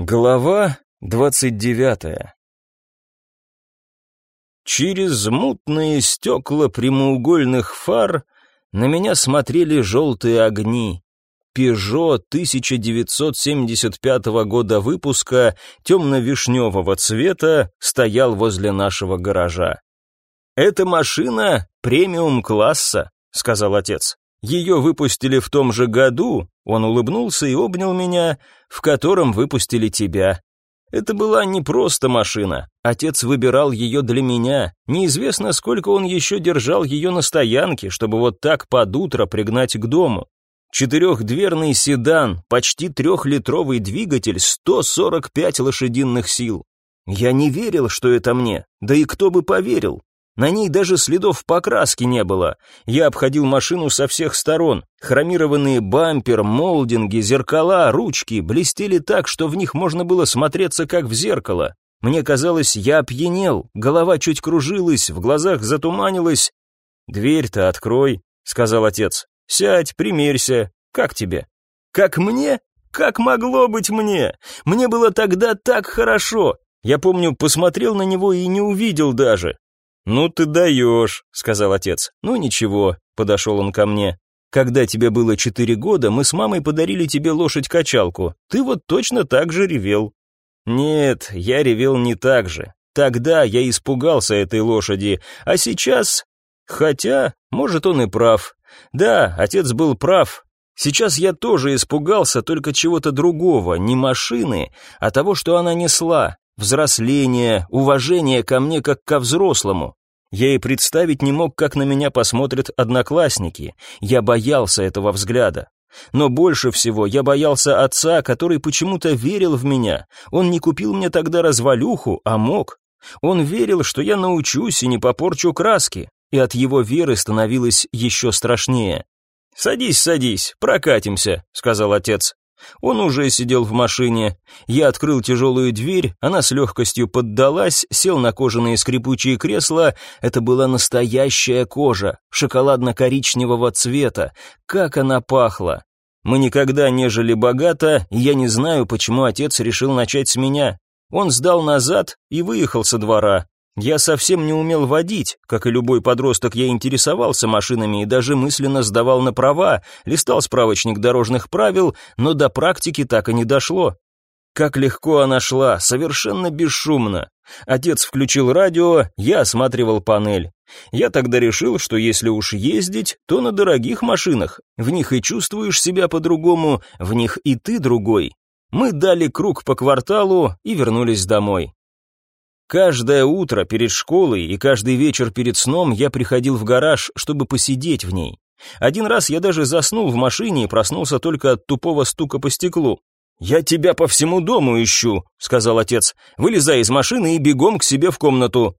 Глава двадцать девятая Через мутные стекла прямоугольных фар на меня смотрели желтые огни. «Пежо» 1975 года выпуска темно-вишневого цвета стоял возле нашего гаража. «Эта машина премиум-класса», — сказал отец. Ее выпустили в том же году, он улыбнулся и обнял меня, в котором выпустили тебя. Это была не просто машина. Отец выбирал ее для меня. Неизвестно, сколько он еще держал ее на стоянке, чтобы вот так под утро пригнать к дому. Четырехдверный седан, почти трехлитровый двигатель, 145 лошадиных сил. Я не верил, что это мне. Да и кто бы поверил? На ней даже следов покраски не было. Я обходил машину со всех сторон. Хромированные бампер, молдинги, зеркала, ручки блестели так, что в них можно было смотреться как в зеркало. Мне казалось, я опьянел, голова чуть кружилась, в глазах затуманилась. «Дверь-то открой», — сказал отец. «Сядь, примерься. Как тебе?» «Как мне? Как могло быть мне? Мне было тогда так хорошо. Я помню, посмотрел на него и не увидел даже. «Ну ты даешь», — сказал отец. «Ну ничего», — подошел он ко мне. «Когда тебе было четыре года, мы с мамой подарили тебе лошадь-качалку. Ты вот точно так же ревел». «Нет, я ревел не так же. Тогда я испугался этой лошади, а сейчас...» «Хотя, может, он и прав. Да, отец был прав. Сейчас я тоже испугался только чего-то другого, не машины, а того, что она несла. Взросление, уважение ко мне как ко взрослому. Я и представить не мог, как на меня посмотрят одноклассники. Я боялся этого взгляда. Но больше всего я боялся отца, который почему-то верил в меня. Он не купил мне тогда развалюху, а мог. Он верил, что я научусь и не попорчу краски, и от его веры становилось еще страшнее. «Садись, садись, прокатимся», — сказал отец. Он уже сидел в машине. Я открыл тяжелую дверь, она с легкостью поддалась, сел на кожаные скрипучие кресла. Это была настоящая кожа, шоколадно-коричневого цвета. Как она пахла! Мы никогда не жили богато, и я не знаю, почему отец решил начать с меня. Он сдал назад и выехал со двора. Я совсем не умел водить, как и любой подросток, я интересовался машинами и даже мысленно сдавал на права, листал справочник дорожных правил, но до практики так и не дошло. Как легко она шла, совершенно бесшумно. Отец включил радио, я осматривал панель. Я тогда решил, что если уж ездить, то на дорогих машинах. В них и чувствуешь себя по-другому, в них и ты другой. Мы дали круг по кварталу и вернулись домой. Каждое утро перед школой и каждый вечер перед сном я приходил в гараж, чтобы посидеть в ней. Один раз я даже заснул в машине и проснулся только от тупого стука по стеклу. «Я тебя по всему дому ищу», — сказал отец. «Вылезай из машины и бегом к себе в комнату».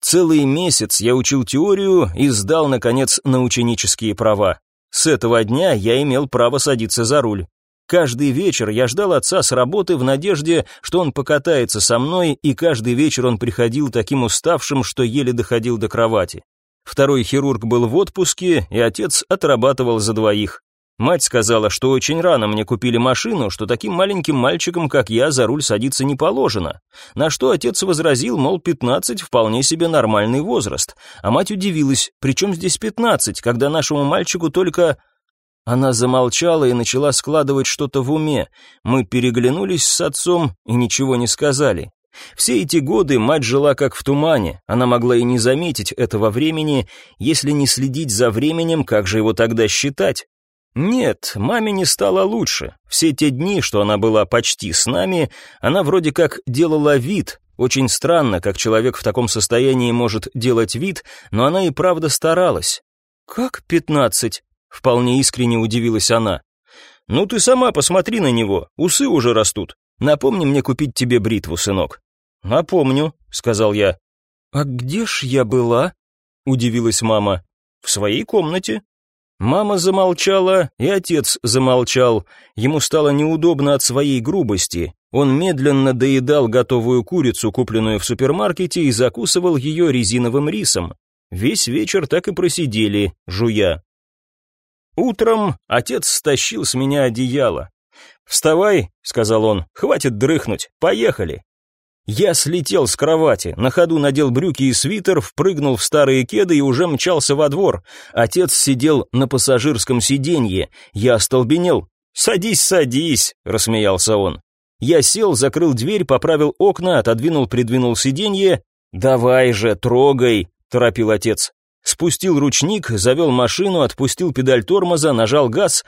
Целый месяц я учил теорию и сдал, наконец, на ученические права. С этого дня я имел право садиться за руль. Каждый вечер я ждал отца с работы в надежде, что он покатается со мной, и каждый вечер он приходил таким уставшим, что еле доходил до кровати. Второй хирург был в отпуске, и отец отрабатывал за двоих. Мать сказала, что очень рано мне купили машину, что таким маленьким мальчиком, как я, за руль садиться не положено. На что отец возразил, мол, 15 вполне себе нормальный возраст. А мать удивилась, причем здесь 15, когда нашему мальчику только она замолчала и начала складывать что-то в уме. Мы переглянулись с отцом и ничего не сказали. Все эти годы мать жила как в тумане, она могла и не заметить этого времени, если не следить за временем, как же его тогда считать? Нет, маме не стало лучше. Все те дни, что она была почти с нами, она вроде как делала вид. Очень странно, как человек в таком состоянии может делать вид, но она и правда старалась. «Как пятнадцать?» Вполне искренне удивилась она. «Ну ты сама посмотри на него, усы уже растут. Напомни мне купить тебе бритву, сынок». «Напомню», — сказал я. «А где ж я была?» — удивилась мама. «В своей комнате». Мама замолчала, и отец замолчал. Ему стало неудобно от своей грубости. Он медленно доедал готовую курицу, купленную в супермаркете, и закусывал ее резиновым рисом. Весь вечер так и просидели, жуя. Утром отец стащил с меня одеяло. «Вставай», — сказал он, — «хватит дрыхнуть, поехали». Я слетел с кровати, на ходу надел брюки и свитер, впрыгнул в старые кеды и уже мчался во двор. Отец сидел на пассажирском сиденье. Я остолбенел. «Садись, садись», — рассмеялся он. Я сел, закрыл дверь, поправил окна, отодвинул, придвинул сиденье. «Давай же, трогай», — торопил отец. Спустил ручник, завел машину, отпустил педаль тормоза, нажал газ.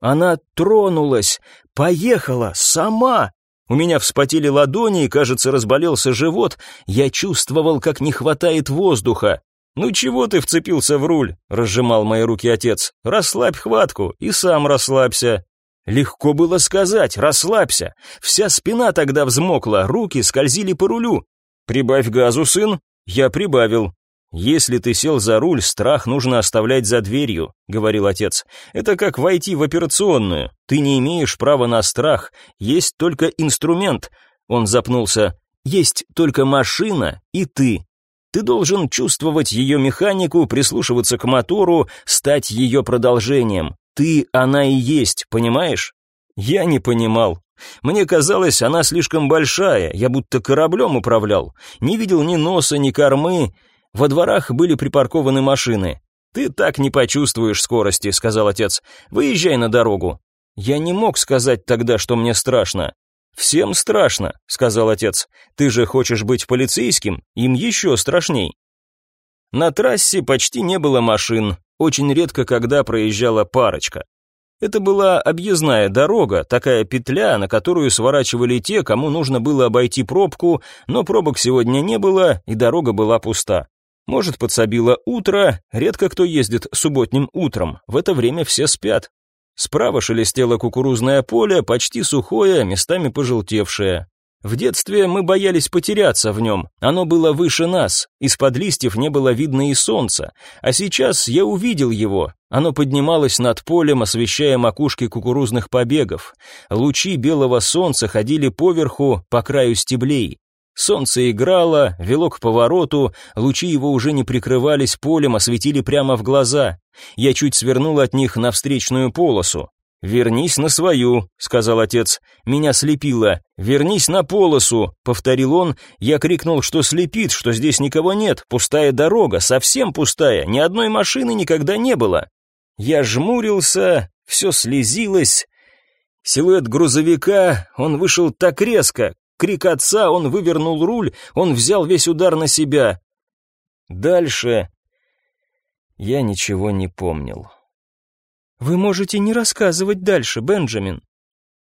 Она тронулась, поехала, сама. У меня вспотели ладони и, кажется, разболелся живот. Я чувствовал, как не хватает воздуха. «Ну чего ты вцепился в руль?» — разжимал мои руки отец. «Расслабь хватку и сам расслабься». Легко было сказать, расслабься. Вся спина тогда взмокла, руки скользили по рулю. «Прибавь газу, сын». Я прибавил. «Если ты сел за руль, страх нужно оставлять за дверью», — говорил отец. «Это как войти в операционную. Ты не имеешь права на страх. Есть только инструмент». Он запнулся. «Есть только машина и ты. Ты должен чувствовать ее механику, прислушиваться к мотору, стать ее продолжением. Ты она и есть, понимаешь? Я не понимал. Мне казалось, она слишком большая, я будто кораблем управлял. Не видел ни носа, ни кормы. Во дворах были припаркованы машины. «Ты так не почувствуешь скорости», — сказал отец. «Выезжай на дорогу». Я не мог сказать тогда, что мне страшно. «Всем страшно», — сказал отец. «Ты же хочешь быть полицейским? Им еще страшней». На трассе почти не было машин, очень редко когда проезжала парочка. Это была объездная дорога, такая петля, на которую сворачивали те, кому нужно было обойти пробку, но пробок сегодня не было, и дорога была пуста. Может, подсобило утро, редко кто ездит субботним утром, в это время все спят. Справа шелестело кукурузное поле, почти сухое, местами пожелтевшее. В детстве мы боялись потеряться в нем, оно было выше нас, из-под листьев не было видно и солнца, а сейчас я увидел его, оно поднималось над полем, освещая макушки кукурузных побегов. Лучи белого солнца ходили поверху, по краю стеблей. Солнце играло, вело к повороту, лучи его уже не прикрывались полем, а светили прямо в глаза. Я чуть свернул от них на встречную полосу. «Вернись на свою», — сказал отец. Меня слепило. «Вернись на полосу», — повторил он. Я крикнул, что слепит, что здесь никого нет. Пустая дорога, совсем пустая, ни одной машины никогда не было. Я жмурился, все слезилось. Силуэт грузовика, он вышел так резко. Крик отца, он вывернул руль, он взял весь удар на себя. Дальше я ничего не помнил. «Вы можете не рассказывать дальше, Бенджамин».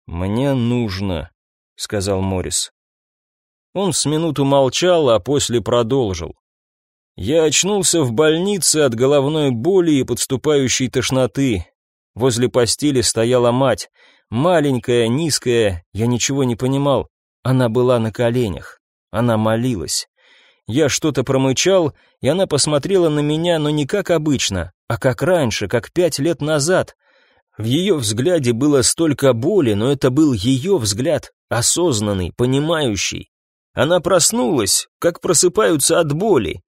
«Мне нужно», — сказал Моррис. Он с минуту молчал, а после продолжил. Я очнулся в больнице от головной боли и подступающей тошноты. Возле постели стояла мать, маленькая, низкая, я ничего не понимал. Она была на коленях, она молилась. Я что-то промычал, и она посмотрела на меня, но не как обычно, а как раньше, как пять лет назад. В ее взгляде было столько боли, но это был ее взгляд, осознанный, понимающий. Она проснулась, как просыпаются от боли.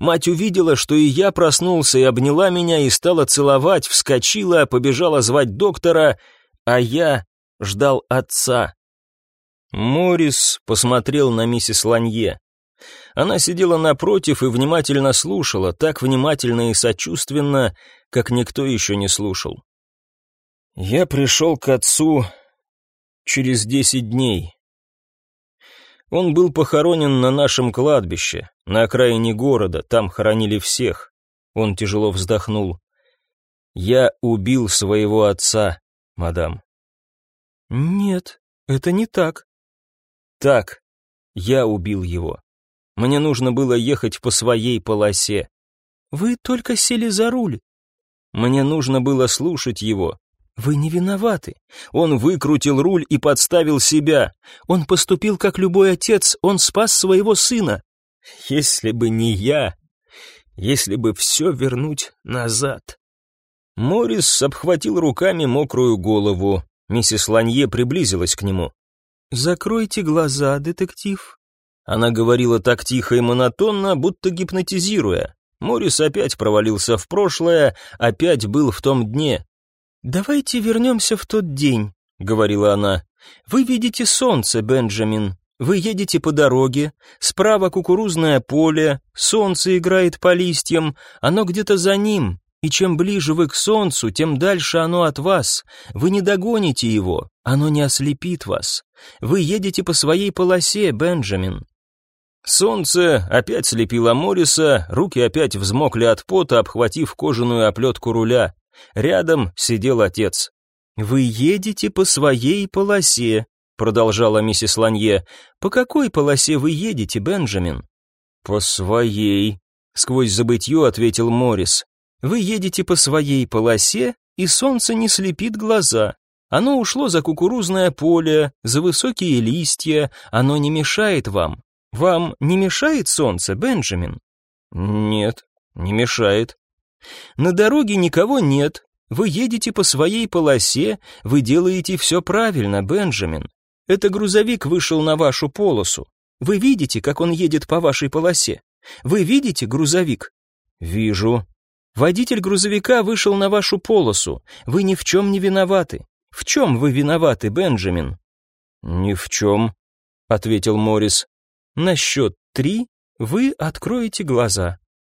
Мать увидела, что и я проснулся, и обняла меня, и стала целовать, вскочила, побежала звать доктора, а я ждал отца. Морис посмотрел на миссис Ланье. Она сидела напротив и внимательно слушала, так внимательно и сочувственно, как никто еще не слушал. Я пришел к отцу через десять дней. Он был похоронен на нашем кладбище, на окраине города, там хоронили всех. Он тяжело вздохнул. Я убил своего отца, мадам. Нет, это не так. Так, я убил его. Мне нужно было ехать по своей полосе. Вы только сели за руль. Мне нужно было слушать его. Вы не виноваты. Он выкрутил руль и подставил себя. Он поступил как любой отец, он спас своего сына. Если бы не я, если бы все вернуть назад. Морис обхватил руками мокрую голову. Миссис Ланье приблизилась к нему. «Закройте глаза, детектив. Она говорила так тихо и монотонно, будто гипнотизируя. Морис опять провалился в прошлое, опять был в том дне. «Давайте вернемся в тот день», — говорила она. «Вы видите солнце, Бенджамин. Вы едете по дороге, справа кукурузное поле, солнце играет по листьям, оно где-то за ним, и чем ближе вы к солнцу, тем дальше оно от вас. Вы не догоните его, оно не ослепит вас. Вы едете по своей полосе, Бенджамин. Солнце опять слепило Морриса, руки опять взмокли от пота, обхватив кожаную оплетку руля. Рядом сидел отец. «Вы едете по своей полосе», — продолжала миссис Ланье. «По какой полосе вы едете, Бенджамин?» «По своей», — сквозь забытье ответил Моррис. Вы едете по своей полосе, и солнце не слепит глаза. Оно ушло за кукурузное поле, за высокие листья, оно не мешает вам. Вам не мешает солнце, Бенджамин? Нет, не мешает. На дороге никого нет. Вы едете по своей полосе, вы делаете все правильно, Бенджамин. Это грузовик вышел на вашу полосу. Вы видите, как он едет по вашей полосе? Вы видите грузовик? Вижу. Водитель грузовика вышел на вашу полосу. Вы ни в чем не виноваты. В чем вы виноваты, Бенджамин? Ни в чем, ответил Моррис. На счет три вы откроете глаза.